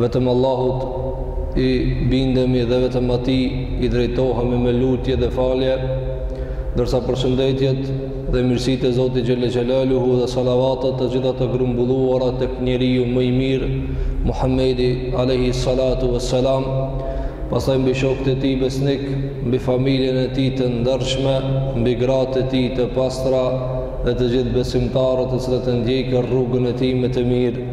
Vetëm Allahut i bindemi dhe vetëm Atij i drejtohemi me lutje dhe falje, ndërsa përshëndetjet dhe mirësitë e Zotit Xhele Xhelaluhu dhe salavatet të gjitha të grumbulluara tek njeriu më i mirë, Muhammedi Alejhi Salatu Ve Selam, pastaj mbi shokët e tij besnikë, mbi familjen e tij të ndershme, mbi gratë e tij të pastra dhe të gjithë besimtarët të cilët e ndjekën rrugën e tij me të mirë,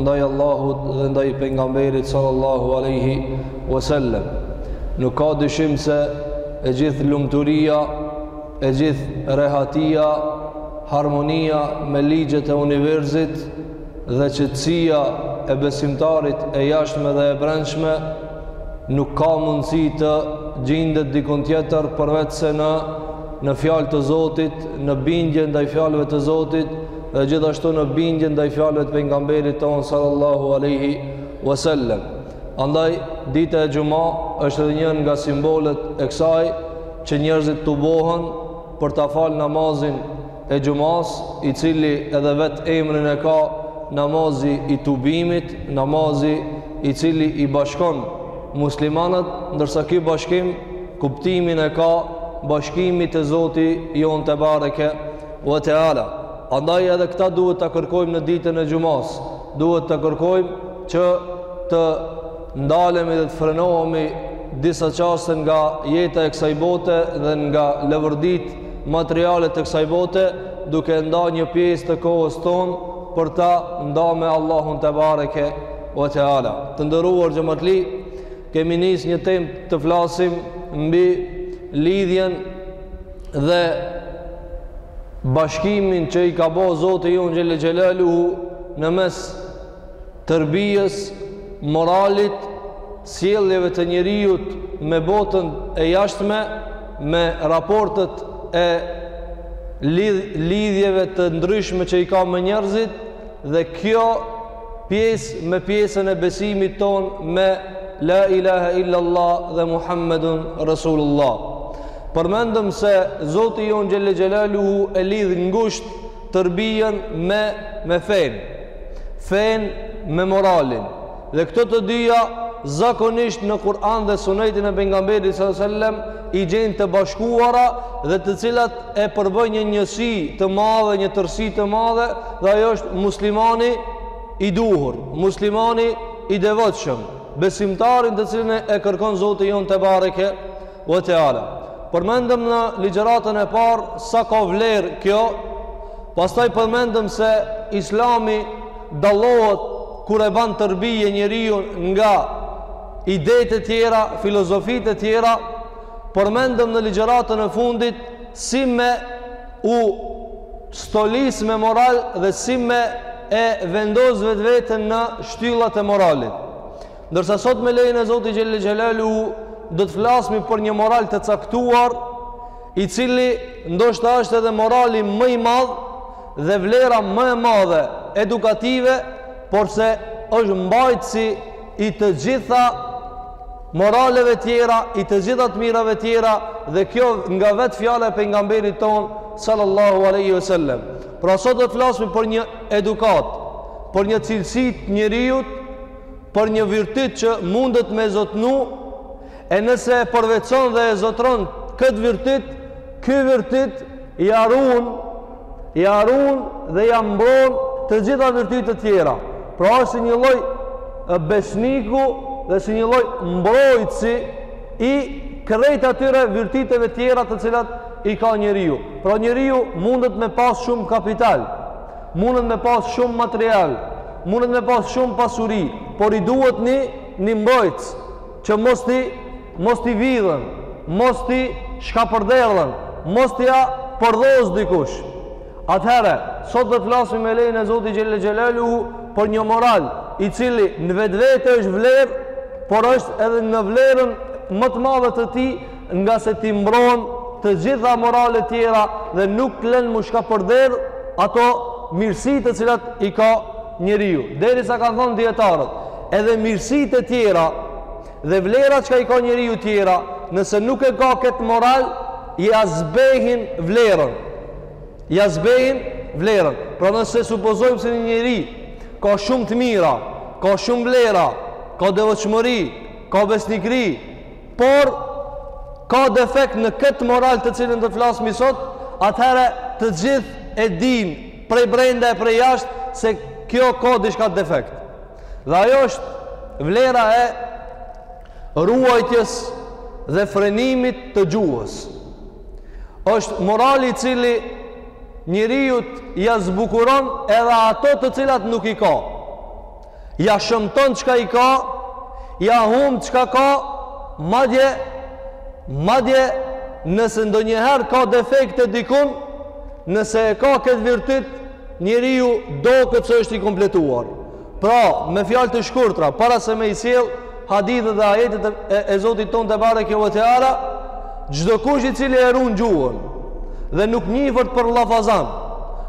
ndaj Allahut dhe ndaj pejgamberit sallallahu alaihi wasallam. Nuk ka dyshim se e gjithë lumturia, e gjithë rehatia, harmonia me ligjet e universit dhe qetësia e besimtarit e jashtme dhe e brendshme nuk ka mundësi të gjindet dikun tjetër përveçse në fjalë të Zotit, në bindje ndaj fjalëve të Zotit dhe gjithashtu në bindje ndaj fjalëve të pejgamberit tonë sallallahu alaihi wasallam. Andaj dita e xhuma është edhe një nga simbolet e kësaj që njerëzit tubohen për ta falë namazin e xhumasë, i cili edhe vetë emrin e ka namazi i tubimit, namazi i cili i bashkon muslimanët, ndërsa ky bashkim kuptimin e ka bashkimit te Zoti jonë tebareke Wa Teala. Andaj edhe këtë duhet ta kërkojmë në ditën e Xhumasë, duhet ta kërkojmë që të ndalemi dhe të frenohemi disa çaste nga jeta e kësaj bote dhe nga lëverditë materiale të kësaj bote, duke nda një pjesë të kohës tonë për ta nda me Allahun tebareke wa Teala. Të nderuar xhematli, kemi nisë një temë të flasim mbi lidhjen dhe bashkimin që i ka bo Zoti jonë xhele xhelaluhu në mes terbijes, moralit, sjelljeve të njeriut me botën e jashtme, me raportet e lidhjeve të ndryshme që i ka me njerëzit, Dhe kjo pjesë me pjesën e besimit tonë me La ilaha illa Allah dhe Muhammedun Rasulullah. Përmendëm se Zoti Jonë Xhele Xhelaluhu e lidh ngushtë terbijen me, me fenë, fenë me moralin, Dhe këto të dyja zakonisht në Kur'an dhe Sunetin e pejgamberit sallallahu alajhi wasallam i gjejmë të bashkuara dhe të cilat e përbëjnë një njësi të madhe, një tërësi të madhe dhe ajo është muslimani i duhur, muslimani i devotshëm, besimtarin të cilin e kërkon Zoti jonë tebareke Wa Teala. Përmendëm në ligjëratën e parë sa ka vlerë kjo, pastaj përmendëm se Islami dallohet kur e ban tërbije njeriun nga idetë e tjera, filozofitë e tjera, përmendëm në ligjëratën e fundit si me u stolis me moral dhe si me e vendos vetveten në shtyllat e moralit. Ndërsa sot me lejen e Zotit Xhelle Xhelaluhu do të flasmi për një moral të caktuar i cili ndoshta është edhe morali më i madh dhe vlera më e madhe edukative porse është mbajtësi i të gjitha moraleve tjera i të gjitha të mirave tjera dhe kjo nga vetë fjala e pejgamberit tonë sallallahu aleyhi ve sellem pra sot do të flasmi për një edukatë për një cilësi të njeriut për një virtyt që mundet me e zotnu, e nëse e përvetson dhe e zotron këtë virtyt, ky virtyt ia run, ia run dhe ia mbron të gjitha virtytet tjera. Pra është si një lloj besniku dhe si një lloj mbrojtësi i krejt atyre virtyteve tjera të cilat i ka njeriu. Pra njeriu mundet me pas shumë kapital, Mundet me pas shumë material, mundet me pas shumë pasuri, por i duhet një, një mbrojtës që mos t'i, mos t'i vidhen, mos t'i shkapërderdhen, mos t'ia përdhos dikush. Atëherë, sot do të flasmi me lejen e Zotit Xhelle Xhelaluhu për një moral i cili në vetvete është vlerë, por është edhe në vlerën më të madhe të tij ngase t'i mbron të gjitha moralet tjera dhe nuk len m'u shkapërderdh ato mirësi të cilat i ka njeriu. Derisa kanë thonë dijetarët, edhe mirësitë e tjera dhe vlera çka i ka njeriu tjera, nëse nuk e ka këtë moral, ia zbehin vlerën. Ia zbehin vlerën. Pra nëse supozojmë se një njeri ka shumë të mira, ka shumë vlera, ka devotshmëri, ka besnikëri, Por ka defekt në këtë moral të cilin do të flasmi sot, atëherë të gjithë e dinë prej brenda e prej jashtë se kjo ka diçka defekt. Dhe ajo është vlera e ruajtjes dhe frenimit të gjuhës. Është morali i cili njeriut ia zbukuron edhe ato të cilat nuk i ka. Ja shëmton çka i ka, ja humb çka ka, madje madje nëse ndonjëherë ka defekte dikun, nëse e ka këtë virtyt, njeriu doket se është i kompletuar. Pra, me fjalë të shkurtra, para se me i sjell hadithet dhe ajetet e, e Zotit ton te bareke ve teala, çdo kush i cili e run gjuhën dhe nuk njihet për llafazan,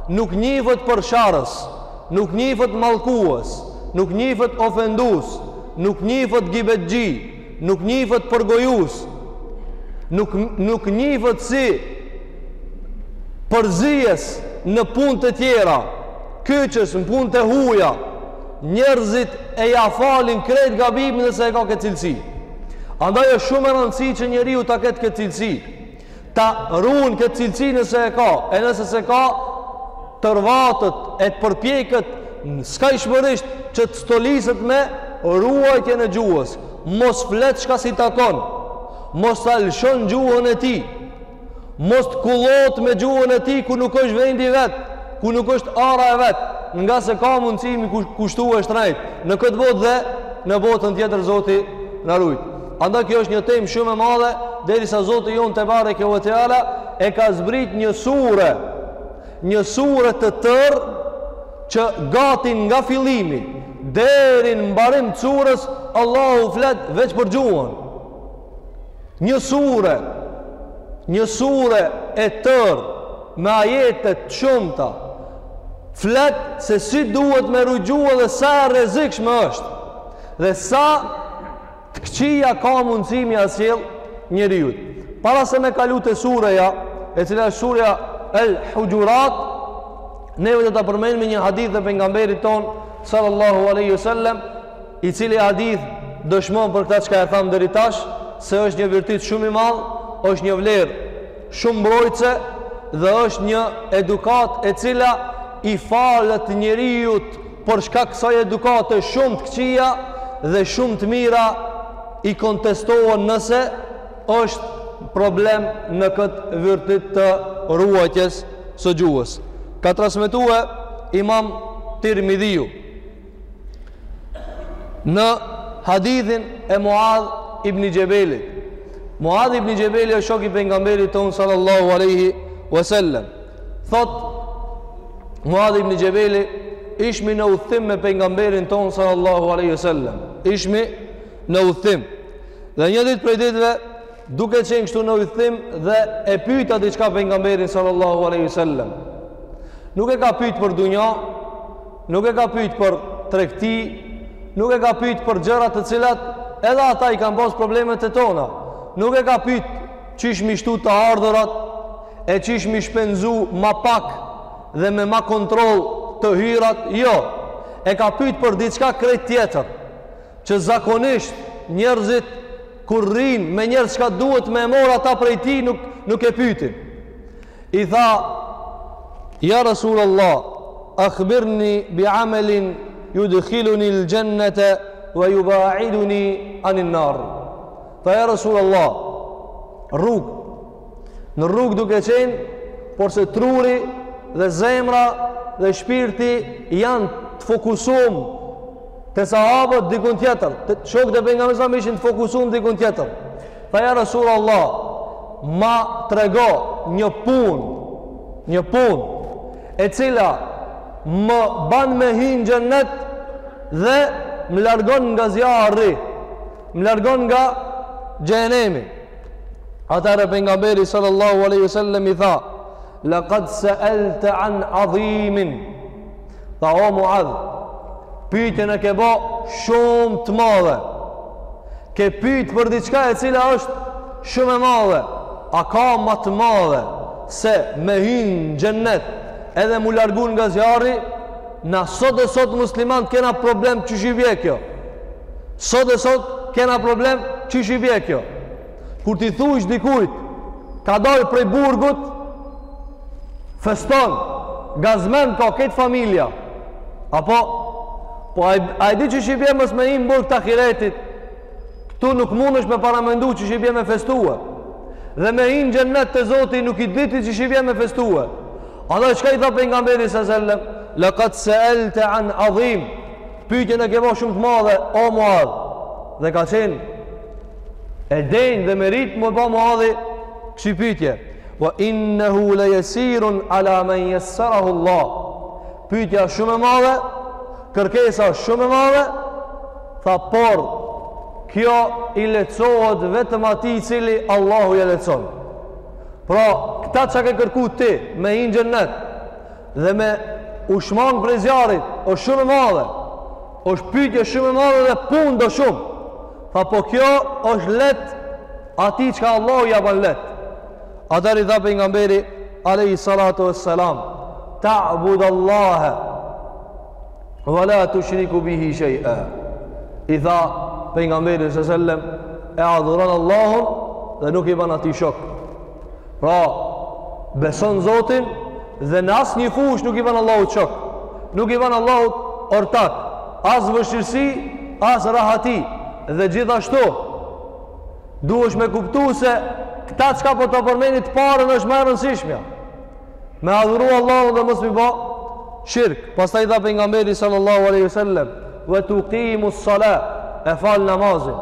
nuk njihet për sharës, Nuk njifët mallkues, nuk njifët ofendus, nuk njifët gibetxhi, nuk njifët përgojus, nuk, nuk njifët si përzijes në punët e tjera, kyçës në punët e huja, njerëzit e ja falin krejt gabimin nëse e ka këtë cilësi. Andaj është shumë me rëndësi që njeriu ta ketë këtë cilësi, ta run këtë cilësi nëse e ka, e nëse s'e ka, të orvatet e të përpjeket skajshmërisht që të stoliset me ruajtjen e gjuhës, mos flet çka s'i takon, mos ta lëshon gjuhën e tij, mos të kullot me gjuhën e tij ku nuk është vendi i vet, ku nuk është ara e vet, ngase ka mundësi me i kushtue shtrenjt, në këtë botë dhe në botën tjetër Zoti na rujt. Andaj kjo është një temë shumë e madhe, derisa Zoti jon te bareke ve teala e ka zbrit një sure, një sure të tërë që gati nga fillimi deri në mbarim të surës Allahu flet veç për gjuhën. Një sure, një sure e tërë me ajete të shumta flet se si duhet me ru gjuha dhe sa e rrezikshme është dhe sa Të këqija ka mundësi m'ia sjell njeriut. Para se me kalu te sureja, e cila është surja El Hujurat, neve do ta përmendmi një hadith të pejgamberit ton sallallahu alaihi wasallam, i cili hadith dëshmon për këtë çka e thamë deri tash, se është një virtyt shumë i madh, është një vlerë shumë mbrojtëse dhe është një edukat e cila i fal njeriut Për shkak kësaj edukate shumë të këqija dhe shumë të mira i kontestohen nëse është problem në këtë virtyt të ruajtjes së gjuhës. Ka transmetue imam Tirmidhiu në hadithin e Muadh ibn Xhebelit. Muadh ibn Xhebeli është shok i pejgamberit ton sallallahu aleyhi wasallam. Thotë Muadh ibn Xhebeli ishmi në udhtim me pejgamberin tonë sallallahu alaihi wasallam. Ishmi në udhtim. Dhe një ditë prej ditëve duke qenë kështu në udhtim dhe e pyeta diçka pejgamberin sallallahu alaihi wasallam. Nuk e ka pyet për dunja, nuk e ka pyet për tregti, nuk e ka pyet për gjëra të cilat edhe ata i kanë pas problemet e tona. Nuk e ka pyet Qysh me i shtu të ardhurat e qysh me i shpenzu ma pak dhe me mba kontroll të hyrat, jo. E ka pyt për diçka krejt tjetër, që zakonisht njerëzit kur rrin me njerëz çka duhet me marr ata prej tij nuk, nuk e pytin. I tha, ja Rasul Allah, akhbirni bi amelin judkhilunil xhennete ve jubaiduni anin nar. Tha ja Rasul Allah, rrugë, në rrugë duke qenë, porse truri dhe zemra dhe shpirti janë të fokusum te sahabët dikun tjetër, shokët e pejgamberit alejhi selam ishin të fokusum dikun tjetër. Tha ja Rasul Allah, ma trego një punë, një punë, e cila më ban me hi n'xhennet dhe më largon nga zjarri. Më largon nga xhehenemi. Atëherë pejgamberi sallallahu alaihi wasallam i tha: "Laqad sa'alta an 'azimin." Tha o Muad, pyetjen e ke bo shumë të madhe. Ke pyet për diçka e cila është shumë e madhe. A ka ma të madhe se me hyn në xhennet edhe m'u largu nga zjarri? Na sot e sot muslimanët kena problem qysh i bje kjo. Sot e sot kena problem qysh i bje kjo. Kur t'i thujsh dikujt ka dalë prej burgut feston gazmend ka krejt familja apo po a e di qysh i bje mos me hi n'burg të ahiretit këtu nuk mundesh me paramendu qysh i bje me festue dhe me hi n'xhennet të Zotit nuk e di ti qysh i bje me festue a da çka i tha pejgamberi sallallahu alaihi wasallam laqad sa'alta an adhim Pyetjen e ke ba shumë të madhe o Muadh dhe ka qenë e denjë dhe meritë me ba Muadhi kësi pyetje. Wa innahu la yasirun ala man yassarahu Allah. Pyetja shumë e madhe, kërkesa shumë e madhe, tha por kjo i lehtësohet vetëm atij i cili Allahu ia lehtëson. Pra, këta çka ke kërku ti me hi në xhennet, dhe me u shmangë prej zjarrit është shumë e madhe është pytje shumë e madhe dhe punë do shumë tha po kjo është leht atij çka Allahu ja ban leht atëherë i tha pejgamberi alejhi salatu ve selam ta'budu Allahe ve la tushriku bihi shej'e i tha pejgamberi së sellem e adhuron Allahun dhe nuk i ban atij shok Pra, beson Zotin dhe në asnjë fushë nuk i ban Allahut shok, nuk i ban Allahut ortak, as vështirësi, as rahati, dhe gjithashtu, duhesh me kuptu se këta çka po ta përmeni t'parën është ma e rëndësishmja. Me adhuru Allahun dhe mos m'i ba shirk. Pastaj tha pejgamberi sallallahu alejhi ve sellem, ve tukimus salat, e fal namazin.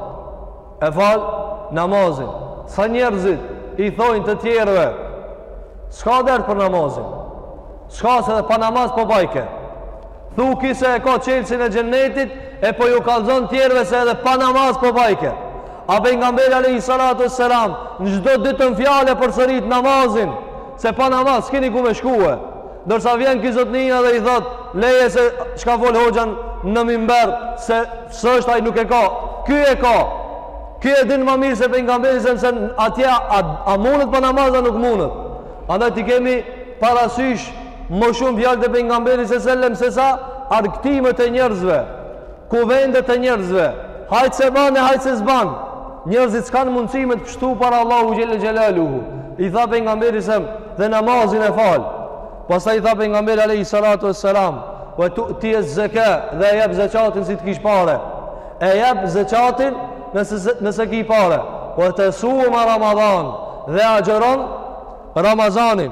E fal namazin. Sa njerëzit i thojnë të tjerëve, s'ka dert për namazin. S'ka se edhe pa namaz po bajke. Thu ti se e ka çelsin e xhennetit, e po ju kallzon tjerëve se edhe pa namaz po bajke. A pejgamberi alejhi salatu ve selam, në çdo t'dytën fjalë e përsërit namazin, Se pa namaz s'keni ku me shkue. Ndërsa vjen ky zotnia dhe i thotë, leje se çka fol hoxha në mimber se s'është ai nuk e ka. Ky e ka. Ky e din ma mirë se pejgamberi se se atje a, a, a mundet pa namaz a nuk mundet. Andaj t'i kemi parasysh më shumë fjalët e pejgamberit se sellem se sa argëtimet e njerëzve. Kuvendet e njerëzve, hajt se ban e hajt se s'ban. Njerëzit s'kanë mundësi me të pështu para Allahu Xhelle Xhelaluhu. I tha pejgamberi se dhe namazin e fal. Pastaj i tha pejgamberi Alejhi Salatu ve Selam, ve tu'tije zeka dhe e jep zeqatin si të kish pare. E jep zeqatin nëse, nëse ki pare. Ve tesume Ramadan dhe agjëron Ramazanin.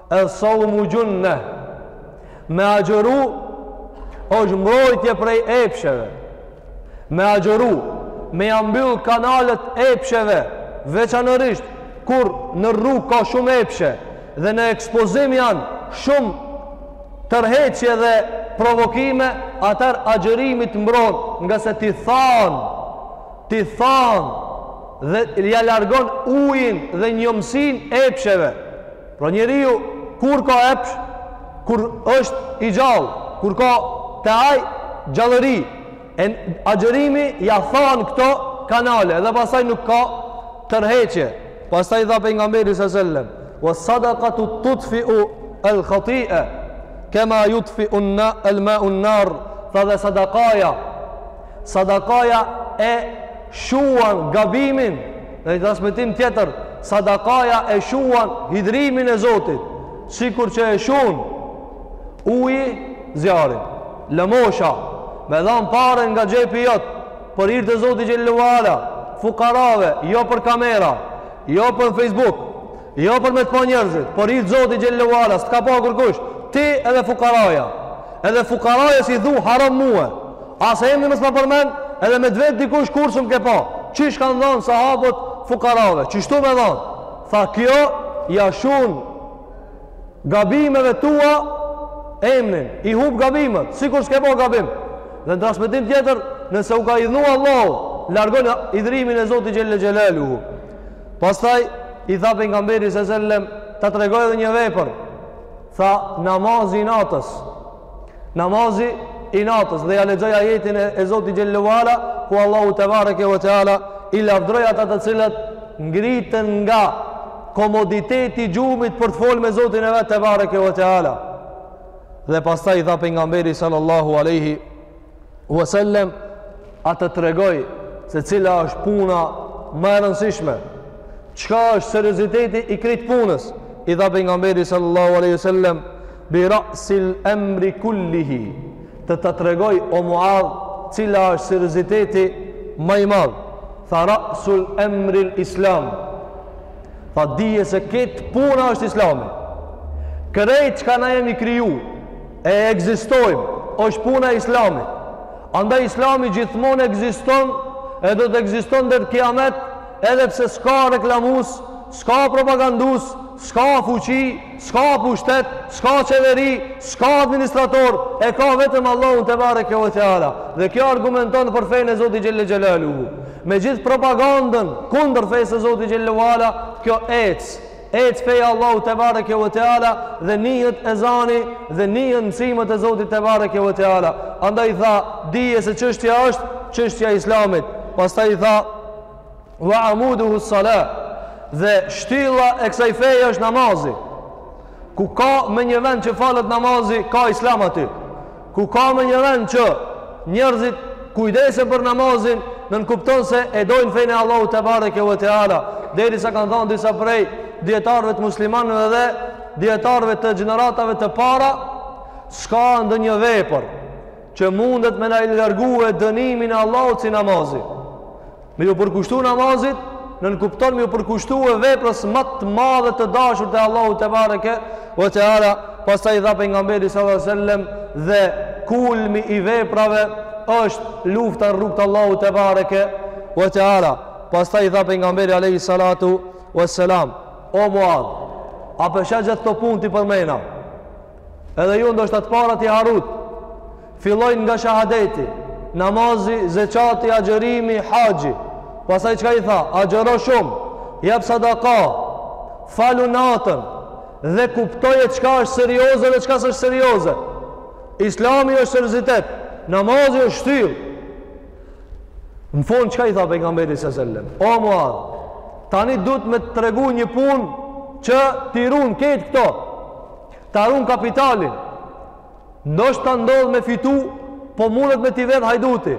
Es-saumu xhunne Me agjëru është mbrojtje prej epsheve Me agjëru Me ja mbyll kanalet epsheve Veçanërisht Kur në rrugë ka shumë epshe Dhe në ekspozim janë shumë tërheqje dhe provokime, atëherë agjërimi t'mbron ngase t'i than, t'i than dhe ja largon ujin dhe njomësinë epsheve. Pra njeriu kur ka epsh, kur është i gjallë, kur ka te ai gjallëri, e agjërimi ja than këto kanale edhe pastaj nuk ka tërheqje. Pastaj tha pejgamberi së sellem, ves-sadakatu tutfiu el-hatie, kema jutfiu el-maun-nar, tha dhe sadakaja, Sadakaja e shuan gabimin dhe një transmitim tjetër sadakaja e shuan hidhrimin e Zotit sikur që e shun uji zjarrin lëmosha me dhanë pare nga xhepi jot për hir të Zotit xhel-le ue ala fukarave jo për kamera jo për Facebook Jo për me të pa njerëzit, për hir të Zotit xhel-le ue ala, s'të ka pa kurkush, ti edhe fukaraja, edhe fukaraja si dhe ha ramë mue, as emnin mos ma përmend, edhe me t'vet dikush kur s'um ke pa, qish kanë dhanë sahabët fukarave, qeshtu me dhanë, tha kjo, ja shun gabimeve tua emnin, i hup gabimet, sikur s'ke pas gabim, dhe në transmitim tjetër, nëse u ka idhnu Allahu, largon hidhrimin e Zotit xhel-le xhelaluhu Pastaj i tha pejgamberi sallallahu alajhi wasallam, ta tregoj edhe një vepër. Tha namazi i natës. Namazi i natës dhe ja lexoi ajetin e, e Zotit xhel-le ue ala, ku Allahu tebareke ve teala i lavdroi ata të cilët ngriten nga komoditeti i gjumit për të fol me Zotin e vet tebareke ve teala. Dhe pastaj i tha pejgamberi sallallahu alajhi wasallam a të tregoj se cila është puna ma e rëndësishme çka është serioziteti i krejt punës i tha pejgamberi sallallahu alaihi wasallam bi ra'sil amri kullihi të ta tregoj o muadh cila është serioziteti ma i madh tha ra'sul amril islam Tha dije se krejt puna është islami. Krejt çka na jemi kriju e ekzistojmë është puna e islamit. Andaj islami gjithmonë ekziston e do të ekziston deri n'kiamet edhe pse s'ka reklamues, s'ka propagandues, s'ka fuqi, S'ka pushtet, s'ka qeveri, s'ka administrator, e ka vetëm Allahun tebareke ve teala. Dhe kjo argumenton për fejnë e Zotit xhel-le xhelaluhu. Me gjithë propagandën kundër fejs së Zotit xhel-le ue ala, kjo ecë. Ecë feja e Allahut tebareke ve teala dhe nihet ezani dhe nihen mësimet e Zotit tebareke ve teala. Andaj tha, dije se çështja është çështja e islamit. Pastaj i tha, wa amuduhu sala dhe shtylla e kësaj feje është namazi ku ka me një vend që falet namazi ka islam aty ku ka me një vend që njerëzit kujdesen për namazin nënkupton se e dojnë fejnë e Allahut tebareke ve teala derisa kanë thonë disa prej dijetarëve të muslimanëve dhe dijetarëve të gjeneratave të para s'ka ndonjë vepër që mundet me na i largue dënimin e Allahut si namazit. Me iu përkushtu namazit, nënkupton me iu përkushtue veprës ma të madhe të dashur te Allahu tebareke ve teala, pastaj i tha pejgamberi s.a.s. dhe kulmi i veprave është lufta në rrugë t'Allahut tebareke ve teala, pastaj i tha pejgamberi alejhi salatu ve selam, o Muadh, a pe sheh gjithë këto punë t'i përmenda, Edhe ju ndoshta të parat i harut. Fillojnë nga shahadeti, namazi, zeqati, agjërimi, haxhi. Pastaj çka i tha? Agjëro shumë, jep sadaka, falu natën, dhe kuptoje çka është serioze dhe çka s'është serioze. Islami është seriozitet, namazi është shtyllë. Në fund çka i tha pejgamberi s.a.s.? O Muadh, tani duhet me të tregu një punë që t'i run krejt këto. Ta run kapitalin. Ndoshta ndodh me fitu, po mundet me t'i vjedhë hajduti.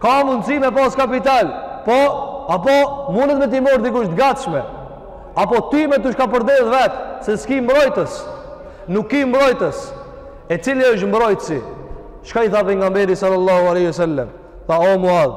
Ka mundësi me pas kapital, po, apo mundet me t'i marrë dikush të gatshme. Apo ty me t'u shkapërderdhë vetë, se s'ki mbrojtës. Nuk ki mbrojtës. E cili është mbrojtësi? Çka i tha pejgamberi sallallahu alejhi ve sellem? Tha o Muadh.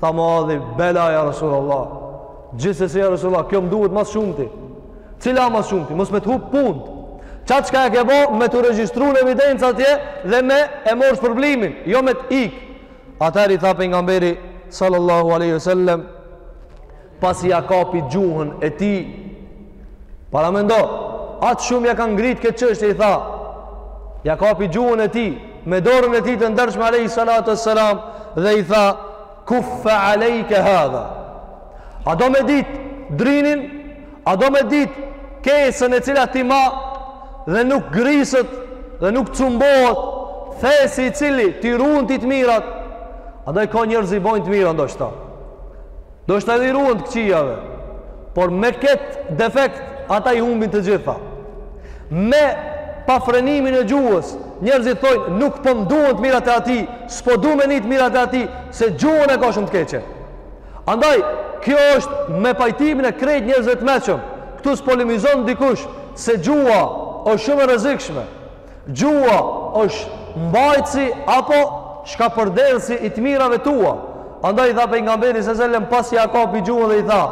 Tha Muadhi, bela ja Resulallah. Gjithsesi ja Resulallah, kjo më duhet ma së shumti. Cila ma së shumti? Mos me të hupë punët. Qa çka e ke bo, me t'u regjistru në evidencë atje dhe me e marrë shpërblimin, jo me të ikë. Atëherë i tha pejgamberi, sallallahu alejhi ve sellem, pasi ia kapi gjuhën e tij paramendo aq shumë ia ka ngrit këtë çështje i tha ia kapi gjuhën e tij me dorën e tij të ndershme alejhi salatu ve selam dhe i tha kuffe alejke hadha a do me ditë drynin a do me ditë kesën e cila t'i mban dhe nuk griset dhe nuk cumbohet thesi i cili t'i run ty të mirat ato i ka njerëzit i bojnë të mirat ndoshta Ndoshta edhe u ruhen të këqijave. Por me këtë defekt, ata i humbin të gjitha. Me pafrenimin e gjuhës, njerëzit thojnë, nuk po m'duhen të mirat e atij, s'po du me ni të mirat e atij, se gjuhën e ka shumë të keqe. Andaj, kjo është me pajtimin e krejt njerëzve të meçëm. Këtu s'polemizon dikush se gjuha është shumë e rrezikshme. Gjuha është mbajtësi apo shkapërderdhësi i të mirave tua. Andaj i tha pejgamberi sallallahu alajhi wasallam pasi ia kapi gjuhën dhe i tha,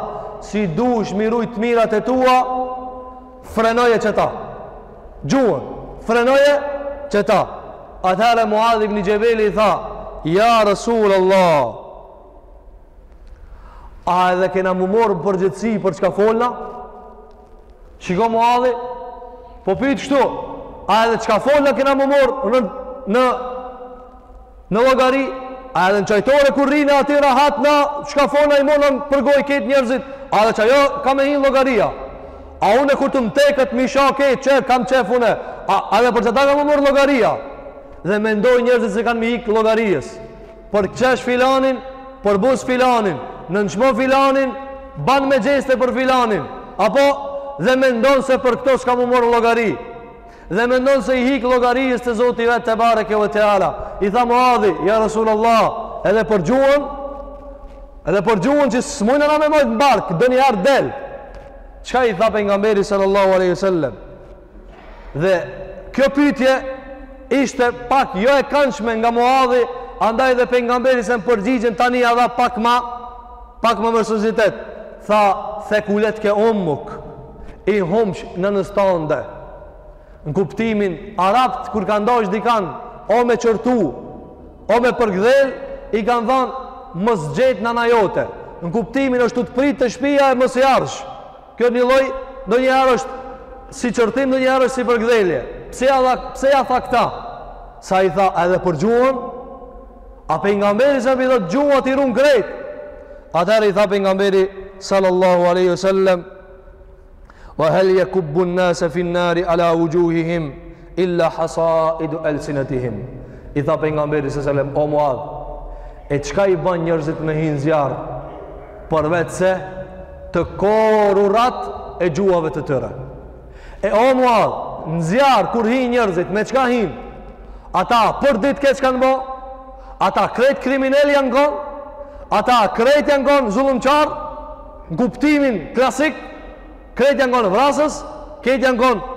si dush m'i rujt të mirat e tua, frenoje qeta. Gjuhën, frenoje qeta. Atëherë Muadh ibn Xhebeli i tha, ja Rasul Allah, A edhe kena me u marrë n'përgjegjësi për çka folna? Shiko Muadhi, po pyt kështu, a edhe çka folna kena m'u marr në, në, në llogari, a edhe në çajtore kur rrina aty rahat na çka folna i morëm për gojë krejt njerëzit, a edhe çajo ka me hi n'llogari, a. A unë kur të m'teket mahitna, okay, qef kam qef unë. A edhe për çata ka m'u marr llogaria. Dhe mendojnë njerëzit se kanë me i ik llogarisë. Përqesh filanin, përbuz filanin, nënçmo filanin, ban me gjeste për filanin, apo dhe mendon se për këto s'ka m'u marr llogari, dhe mendon se i hik llogarisë te Zoti i vet tebareke ve teala. I tha Muadhi, ja Rasul Allah, edhe për gjuhën, edhe për gjuhën që s'mujna na me mbajt në bark, ndonjëherë të del. Çka i tha pejgamberi sallallahu aleyhi sallam? Dhe kjo pyetje ishte pak jo e këndshme nga Muadhi, andaj dhe pejgamberi s.a.v.s. përgjigjen tani ja dha pak ma, pak ma me seriozitet. Tha thekulet ke ummuk i humbsh nënës tande. Në kuptimin arabët kur kanë dashtë dikan o me qortu, o me përgdhel, i kanë thanë mos të gjettë nana jote. Në kuptimin është të prittë te shpia e mos i ardhsh. Kjo një lloj ndonjëherë është si qortim ndonjëherë është si përgdhelje. Pse ja, pse ja tha këta? Sa i tha edhe për gjuhën? A pejgamberi s.a.v.s. i thotë gjuha t'i run krejt. Atëherë i tha pejgamberi sallallahu alaihi wasallam wa hal yakubbu an-nasa fi an-nari ala wujuhihim Illa hasaidu alsinatihim. I tha pejgamberi sallallahu alajhi wasallam, o Muad, e çka i ban njerëzit me hi n'zjarr përveç se të korrurat e gjuhave të tyre. E o Muad, në zjarr kur hijnë njerëzit, me çka hijnë? Ata për ditë keq kanë bo? Ata krejt kriminelë janë konë? Ata krejt janë konë zullumqarë në kuptimin klasik Krejt janë konë vrasës, krejt janë konë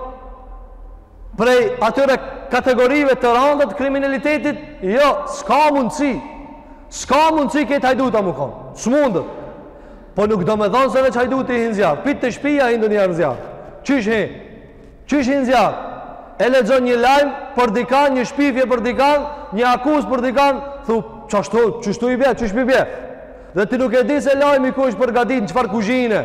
prej atyre kategorive të randa të kriminalitetit, jo, s'ka mundësi, s'ka mundësi krejt hajduta me konë, s'mundet. Po nuk domethonë se veç hajduti hin n'zjarr, pi te shpia hin ndonjëherë n'zjarr, qysh hi, qysh hin n'zjarr, e lexon një lajm për dikan, një shpifje për dikan, një akuzë për dikan, thu, qashtu, qështu i bje, qështu i bje, dhe ti nuk e di se lajmi ku është përgatit, në çfarë kuzhine,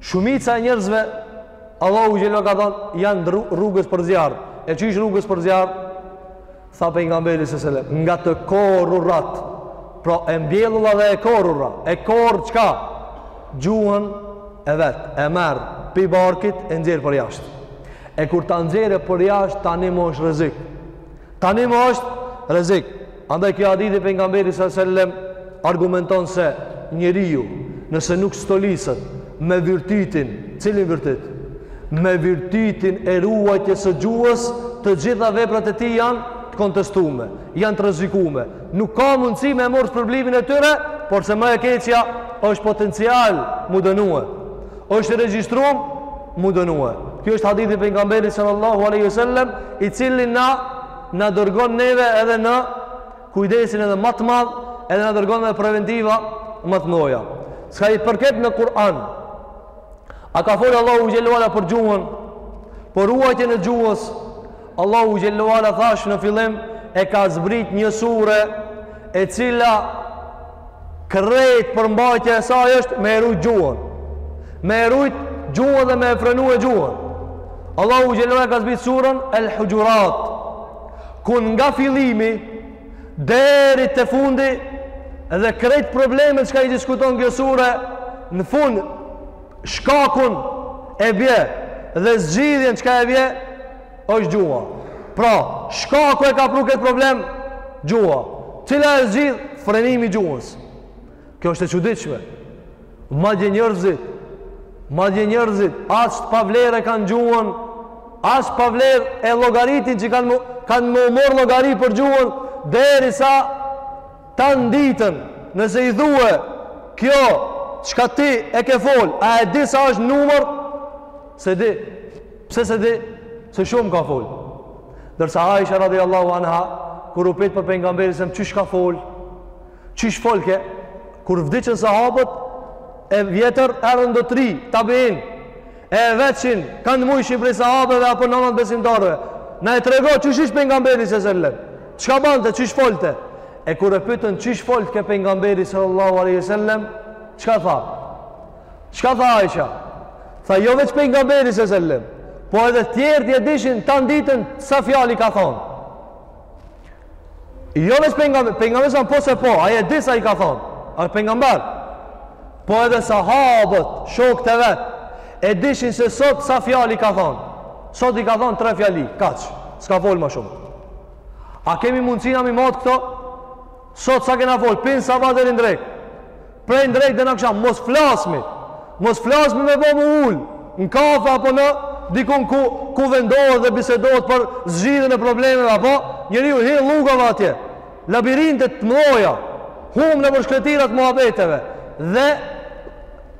Shumica e njerëzve Allahu xhelaluhu ka thënë janë rrugës për zjarr. E qysh rrugës për zjarr? Tha pejgamberi sallallahu alajhi wasallam, nga të korrurat. Pra e mbjellulla dhe e korrura. E korr çka? Gjuhën e vet, e merr pi barkit e nxjerr përjashtë. E kur ta nxjerrë përjashtë tani mo është rrezik. Tani më është rrezik. Andaj kjo hadith i pejgamberit sallallahu alajhi wasallam argumenton se njeriu nëse nuk stoliset me virtytin, cilin virtyt? Me virtytin e ruajtjes së gjuhës, të gjitha veprat e tij janë të kontestume, janë të rrezikume. Nuk ka mundësi me marrë shpërblimin e tyre, por se më e keqja është potencial mu dënue. Është regjistrum mu dënue. Kjo është hadithi i pejgamberit sallallahu aleyhi ve sellem, i cili na, na dërgon neve edhe në kujdesin edhe ma të madh, edhe na dërgon edhe preventiva ma të mdhoja. Sa i përket në Kur'an, a ka fol Allahu xhele ue ala për gjuhën, për ruajtjen e gjuhës, Allahu xhele ue ala thash në fillim e ka zbrit një sure e cila krejt përmbajtja e saj është me e rujt gjuhën me e rujt gjuhën dhe me e frenue gjuhën Allahu xhele ue ala ka zbrit surën el huxhurat ku nga fillimi deri te fundi dhe krejt problemet çka i diskuton kjo sure në fund shkakun e bje dhe zgjidhjen çka e bje është gjuha pra shkaku e ka pru këtë problem gjuha cila e zgjidh frenimi i gjuhës kjo është e çuditshme madje njerëzit madje njerëzit aq pa vlerë e kanë gjuhën aq pa vlerë e llogaritin që kanë kanë mu marrë llogari për gjuhën derisa Tanë ditën, nëse i thue, kjo, çka ti e ke fol, a e di sa është numër? S'e di. Pse s'e di? Se shumë ka fol. Ndërsa Aisha radiallahu anha, kur u pyt për pejgamberin selem, qysh ka fol? Qysh folke? Kur vdiqën sahabët e vjetër, erdhën do t'ri, tabiin. E vetshin kand mujshin prej sahabeve apo nanat e besimtarëve. Na e trego, qysh ish pejgamberi se sellem? Çka bante, qysh folte? E kur e pytën, qysh folke pejgamberi sallallahu alejhi ve sellem. Çka tha? Çka tha Aisha? Tha, jo veç pejgamberi se sellem. Po edhe tjertë e dishin, tan ditën, sa fjali ka thonë. Jo veç pejgamber, pejgamberi sa po se po, ai e di sa i ka thon. Ai pejgamber. Po edhe sahabët, shokët e vet, e dishin se sot sa fjali ka thon. Sot i ka thon tre fjali, kaq. S'ka fol ma shumë. A kemi mundësi na me i mat këto? Sot sa kena fol, prej n'sabah deri në drekë. Prej në drekë deri n'aksham, mos flasmi. Mos flasmi me bo mu ul në kafe apo në dikun ku, ku vendohet dhe bisedohet për zgjidhjen e problemeve, apo njeriu hin llugave atje. Labirintet të mdhoja, hum nëpër shkretëtirat e muhabeteve. Dhe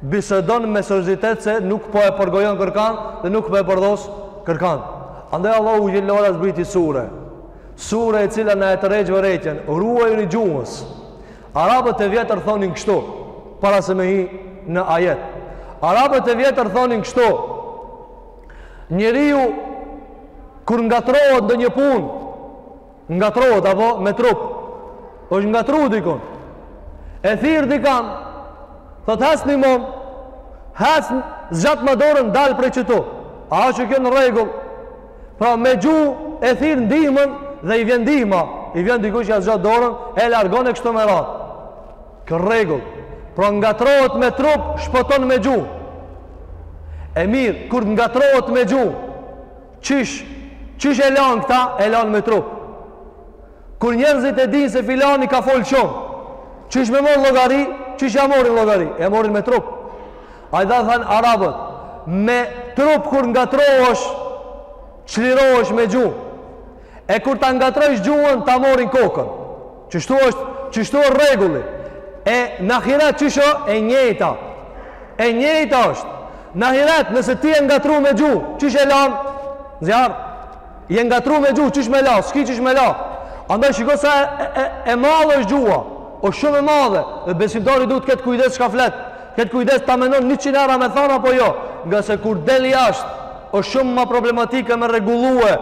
bisedon me seriozitet se nuk po e përgojon kërkan dhe nuk po e përdhos kërkan. Andaj Allahu xhele ue ala zbriti sure. Sure e cila na e tërheq vërejtjen, ruajuni gjuhës. Arabët e vjetër thonin kështu, para se me hi në ajet. Arabët e vjetër thonin kështu, njeriu kur ngatrrohet në ndonjë punë, ngatrrohet, apo me trup, është ngatrru dikun, e thirr dikan, thotë hec nimom, hec zgjatma dorën dal prej qëtu, a është kjo në rregull, Pra me gjuhë e thirr ndihmën dhe i vjen ndihma, i vjen dikush ia zgjat dorën, e largon e kështu me radhë. Ka rregull. Pra ngatrrohet me trup, shpëton me gjuhë. E mirë, kur ngatrrohet me gjuhë, qysh, qysh e lan këta, e lan me trup. Kur njerëzit e dinë se filani ka fol shumë, qysh me marr llogari, qysh ia marrin llogari, ia marrin me trup. Andaj thanë arabët, me trup kur ngatrrohesh, çlirohesh me gjuhë. E kur ta ngatrrojsh gjuhën, ta marrin kokën. Qështu është, qështu është rregulli. E në ahiret qysh? E njëjta. E njëjta është. Në ahiret nëse ti je ngatrru me gjuhë, qysh e lan? N'zjarr. Je ngatrru me gjuhë, qysh me la, s'ki qysh me la. Andaj shiko sa e, e, e madhe është gjuha. Osht shumë e madhe. Dhe besimtari duhet të ketë kujdes çka flet. Të ketë kujdes ta menon njëqind hera me than apo jo. Ngase kur del jashtë, osht shumë ma problematike me rregullue.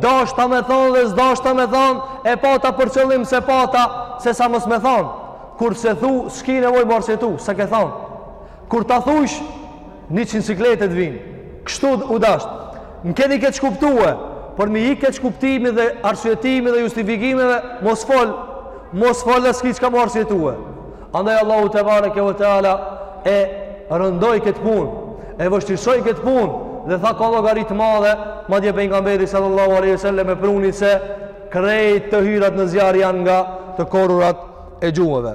Dashta me thonë dhe s'dashta me thonë, e pata për qëllim s'e pata, sesa mos me thonë. Kur s'e thu, s'ki nevojë m'u arsyetu, s'e ke thonë. Kur ta thush, Njëqind sikletet vijnë. Kështu u dasht. Më keni keqkuptue, për me i ik keqkuptimit dhe arsyetimit dhe justifikimeve, mos fol, mos fol dhe s'ki çka me arsyetue. Andaj Allahu te bareke ve teala e rëndoi këtë punë, e vështirësoi këtë punë, dhe tha ka llogari të madhe, madje pejgamberi sallallahu aleyhi ve sallam e pruni se krejt të hyrat në zjarë janë nga të korrurat e gjuhëve.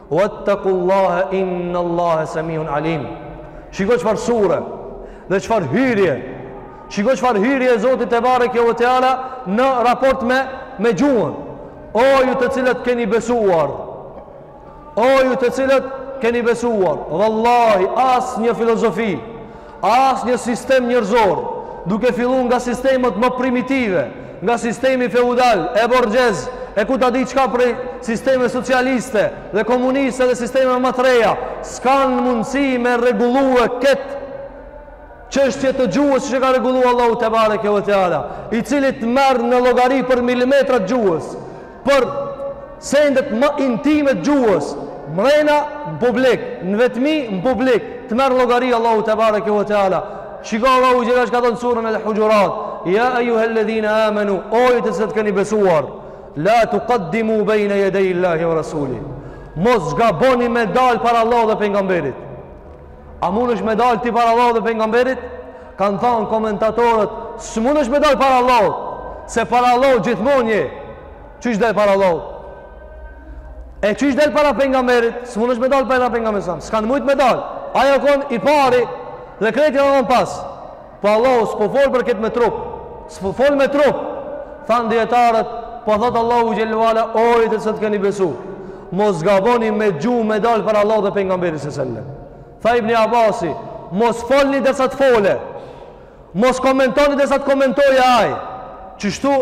Wattaqullaha innallaha samiun alim. Shiko çfarë sure dhe çfarë hyrje. Shiko çfarë hyrje e Zotit te bareke ve teala në raport me me gjuhën. O ju të cilët keni besuar. O ju të cilët keni besuar. Vallahi as një filozofi Asnjë sistem njerëzor, duke fillu nga sistemet më primitive, nga sistemi feudal e borgjez e ku ta di çka prej sistemeve socialiste dhe komuniste dhe sistemeve ma të reja, s'kanë mundësi me rregullue këtë çështje të gjuhës që ka rregullue Allahu te bareke ve teala, i cili të merr në llogari për milimetrat e gjuhës. për sendet më intime të gjuhës mrena në publik në vetmi në publik të merr llogari Allahu tebareke ve teala shiko Allahu xhele çka thënë në suren el hujurat ja ayyuhalladhina amanu o ju të cilët keni besuar la tuqaddimu bayna yaday Allahi wa rasuli mos gaboni me dal para Allahu dhe pejgamberit A munesh me dalë ti para Allahut dhe pejgamberit? Kanë thonë komentatorët, s'munesh me dalë para Allahut, se para Allahut gjithmonë je. Qysh del para Allahut? E qysh del para pejgamberit? S'munesh me dalë para pejgamberit? S'kanë mujtë me dalë. Ai o konë i pari dhe krejt i janë konë pas. Po Allahu s'po folë për këtë me trup, s'po folë me trup, thanë dijetarët, po thotë Allahu xhele ue ala, o ju të cilët keni besu, mos gaboni me gju me dalë para Allahut dhe pejgamberit sellem. Tha ibn Abasi, mos folni dersa të folë, mos komentoni dersa të komentojë ai, kështu,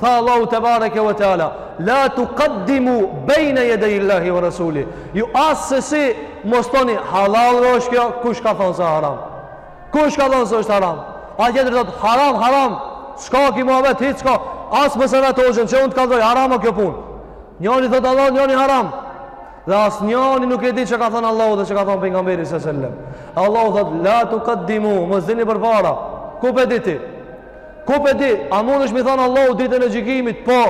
tha Allahu tebareke ve teala, la tukaddimu bejne jedejillahi ve rasulih, ju assesi, mos thoni, hallall është kjo, kush ka thonë se haram, Kush ka thonë se është haram? Ai tjetri thotë haram, haram. Çka ki mua vetë hiç ka. As më se vetë hoxhën që unë të kallzoj haram o kjo punë. Njëri thotë hallall, njëri haram. Dhe as njëri nuk e di çka ka thënë Allahu dhe çka ka thënë pejgamberi sallallahu alajhi wasallam. Allahu thotë la tuqaddimu, mos dilni përpara. Ku pe di ti? Ku pe di? A mundesh mi thon Allahut ditën e gjykimit? Po.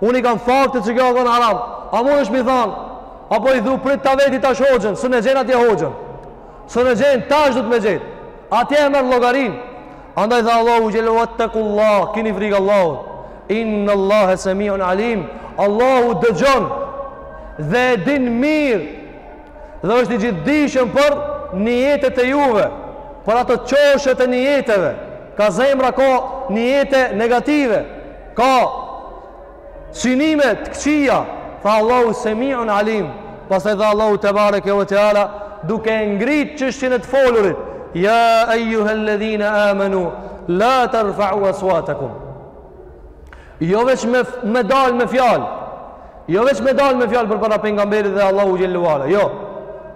Unë i kam fakte që kjo ka qenë haram. A mundesh mi thon? Apo i thu prit ta veti tash hoxhën, s'un e gjen atje hoxhën. S'un e gjen, tash duhet me gjet. Atje e merr llogarinë. Andaj tha Allahu xhele, wettekullah, kini frikë Allahut. Innallahe semiun alim. Allahu dëgjon dhe e din mirë dhe është i gjithëdijshëm për nijetet e juve, për ato qoshet e nijeteve. Ka zemra, ka nijete negative, ka Synime të këqija, tha Allahu Semiun Alim, pastaj tha Allahu tebareke ve teala, duke e ngrit qështjën e të folurit, ja ejjuhelledhina amenu, la terfa'u asuatakum. Jo veç me, me dal me fjal, jo veç me dal me fjal përpara pejgamberit dhe Allahut xhele ue ala, jo.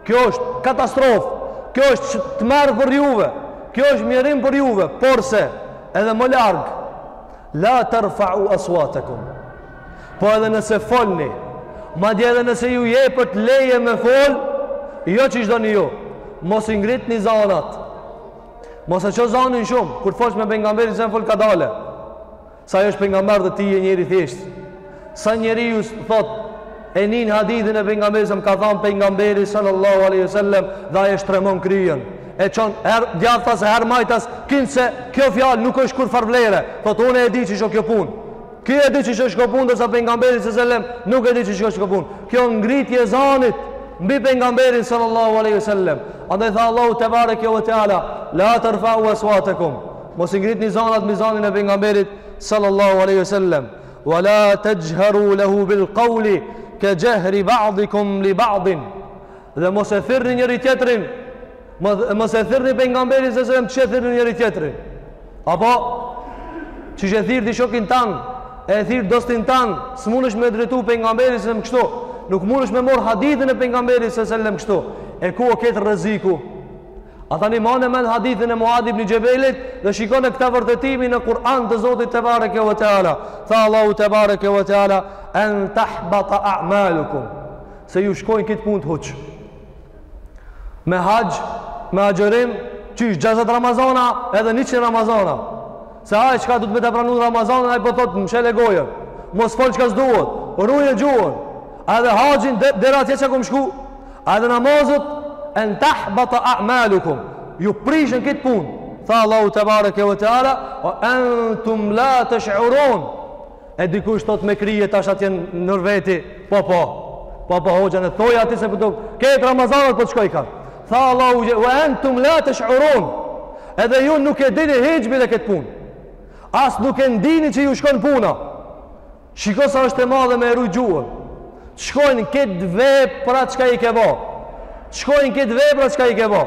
Kjo është katastrofë, kjo është tmerr për juve, kjo është mjerim për juve, porse edhe më larg, La tarfa'u aswatakum. Po edhe nëse folni, madje edhe nëse ju jepet leje me fol, jo qysh doni ju. Mos i ngritni zanat. Mos e ço zanin shumë, kur folsh me pejgamberin sellem, fol kadale. Se ai është pejgamber dhe ti je njeri i thjeshtë. Sa njeriu thot e nin hadithin e pejgamberit sa ka thanë pejgamberi sallallahu alaihi wasallam dhe ai e shtremon kryen. E çon her djathtas e her majtas kinse kjo fjalë nuk është kurfar vlere. Thot unë e di qysh o kjo punë. Ky e di qysh o kjo punë ndërsa pejgamberi sallallahu alaihi wasallam nuk e di qysh o kjo punë. Kjo ngritje e zanit mbi pejgamberin sallallahu alaihi wasallam. Andaj tha Allahu tebareke ve teala la tarfa'u aswatakum. Mos i ngritni zanat mbi zanin e pejgamberit sallallahu alaihi wasallam. Wa la tajharu lahu bil qawli ka jahri ba'dikum li ba'din. Dhe mos e thirrni njëri tjetrin, mos e thirrni pejgamberin se selam qysh e thirrni njëri tjetrin. Apo qysh e thirr ti shokin tan, e thirr dostin tan, s'mundesh me drejtu pejgamberin se kështu. Nuk mundesh me marr hadithin e pejgamberit se selam kështu. E ku o kejt rreziku? A tani mane men hadithin e Muadh ibni Xhebelit dhe shikone këta vërtetimin në Kur'an të Zotit tebareke ve teala. Tha Allahu tebareke ve teala, en tahbata a'malukum, se ju shkojnë kejt punët huq. Me haxh, me agjërim, qysh gjashdhet Ramazana edhe njëqin Ramazana. Se ai çka duhet me ta pranu Ramazanin, ai po thotë mshele gojën. Mos fol çka s'duhet, ruje gjuhën. A edhe haxhin dhetë herë atje që kom shku, A edhe namazet en tahbata a'malukum, ju prishen kejt punët. Tha Allahu tebareke ve teala, ve entum la tesh'urun. E dikush thot me krye tash atje nërveti, po po, po po hoxha në thoja ati se pëtuk, po kejt Ramazanat po të shkojkan. Tha Allahu, ve entum la tesh'urun. Edhe ju nuk e dini hiç bile këtë punë. As nuk e ndini që ju shkon puna. Shiko sa është e madhe me e rujt gjuhën. Të shkojnë kejt veprat çka i ke bo. Të shkojnë kejt veprat çka i ke bo.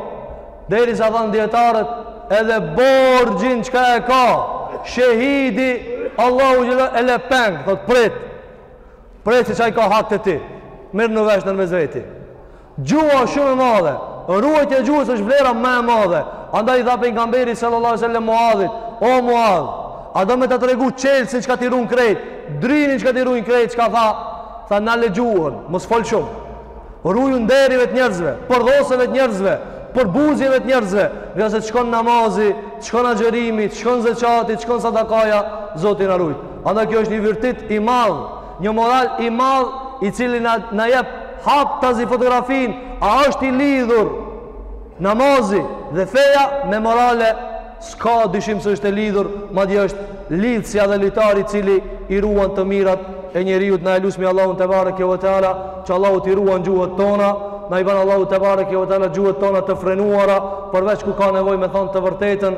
Derisa thanë dijetarët, edhe borxhin çka e ka, shehidi, Allahu xhele e le peng, thot prit, prit që qaj ka hak te ti, mirrnu vesh nërmes veti. Gjuha është shumë e madhe. Ruajtja e gjuhës është vlera më e madhe. Andaj i tha pejgamberi sallallahu alaihi wasallam Muadhit, "O Muadh, a do me ta tregu çelësin çka t'i ruan krejt? Drynin çka t'i ruan krejt?" Çka tha? Tha, "Nale gjuhën, mos fol shumë. Ruaju nderive të njerëzve, përdhosjeve të njerëzve, përbuzjeve të njerëzve, ngase shkon namazi, shkon agjërimi, shkon zeqati, shkon sadakaja, Zoti na rujt." Andaj kjo është një virtyt i madh Një moral i madh i cili na na jep haptazi fotografinë, a është i lidhur namazi dhe feja me morale? S'ka dyshim se është e lidhur, madje është lidhësja dhe litari i cili i ruan të mirat e njeriut. Na e lusmi Allahun tebareke ve teala që Allahu t'i ruan gjuhët tona, na i ban Allahu tebareke ve teala gjuhët tona të frenuara, përveç ku ka nevojë me thanë të vërtetën.